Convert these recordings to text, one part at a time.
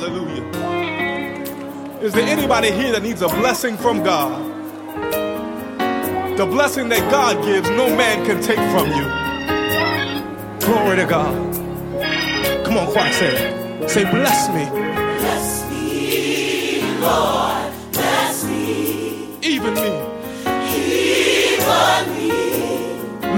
Hallelujah. Is there anybody here that needs a blessing from God? The blessing that God gives, no man can take from you. Glory to God. Come on, choir, say it. Say, bless me. Bless me, Lord, bless me, Even me. even me.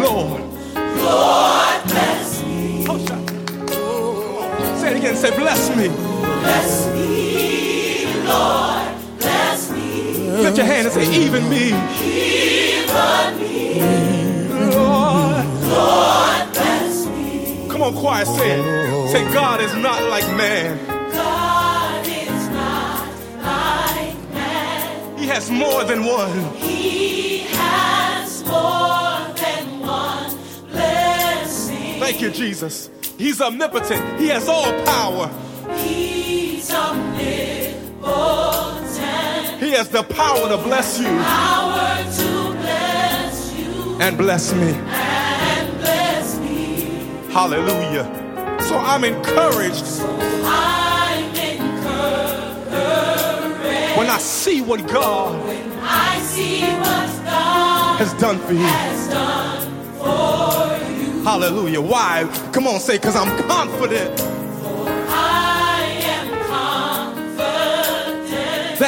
Lord. Lord, bless me, Oh, shout. Come on. Say it again. Say, bless me. Bless me, Lord, bless me, Lift your hand and say, even me. even me. Lord. Lord, bless me. Come on, choir, say it. Say, God is not like man. God is not like man. He has more than one. He has more than one blessing. Thank you, Jesus. He's omnipotent. He has all power. He has the power to bless you Power to bless you and bless me. and bless me. Hallelujah. So I'm encouraged I'm encouraged when I see what God I see what God has done for you. has done for you. Hallelujah. Why? Come on, say, because I am confident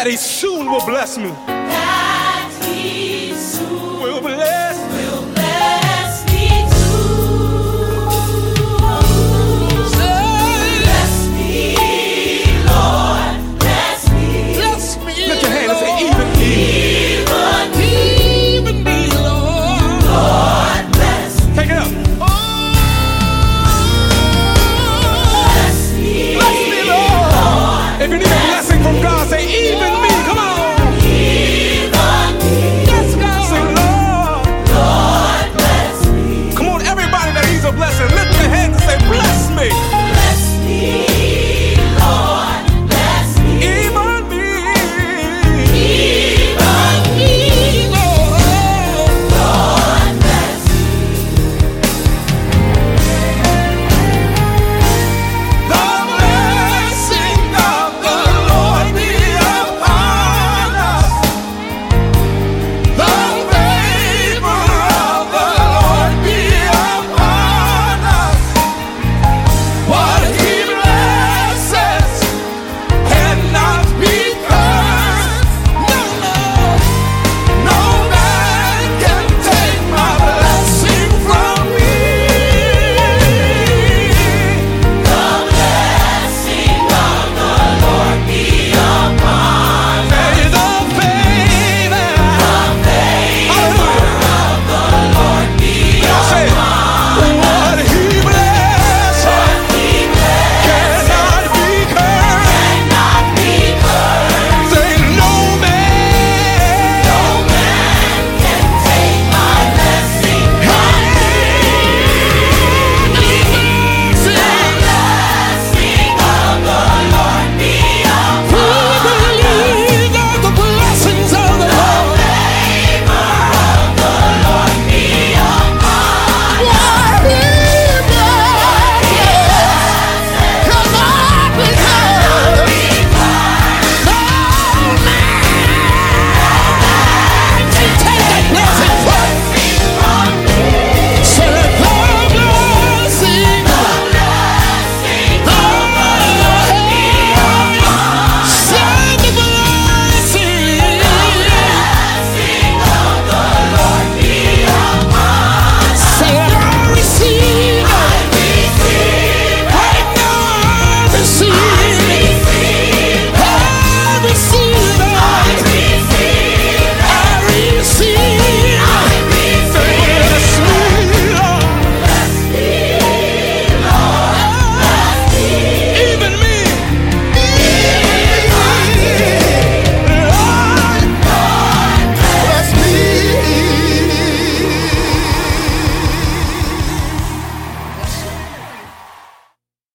that He soon will bless me